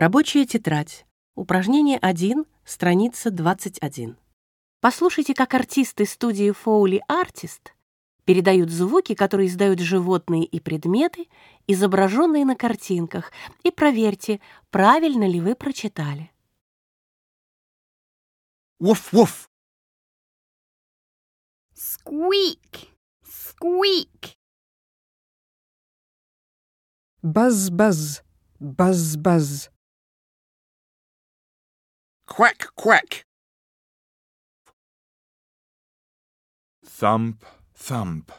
Рабочая тетрадь. Упражнение 1, страница 21. Послушайте, как артисты студии Foley Artist передают звуки, которые издают животные и предметы, изображенные на картинках, и проверьте, правильно ли вы прочитали. Woof. Squeak, squeak. Buzz, buzz. Quack quack. Thump, thump.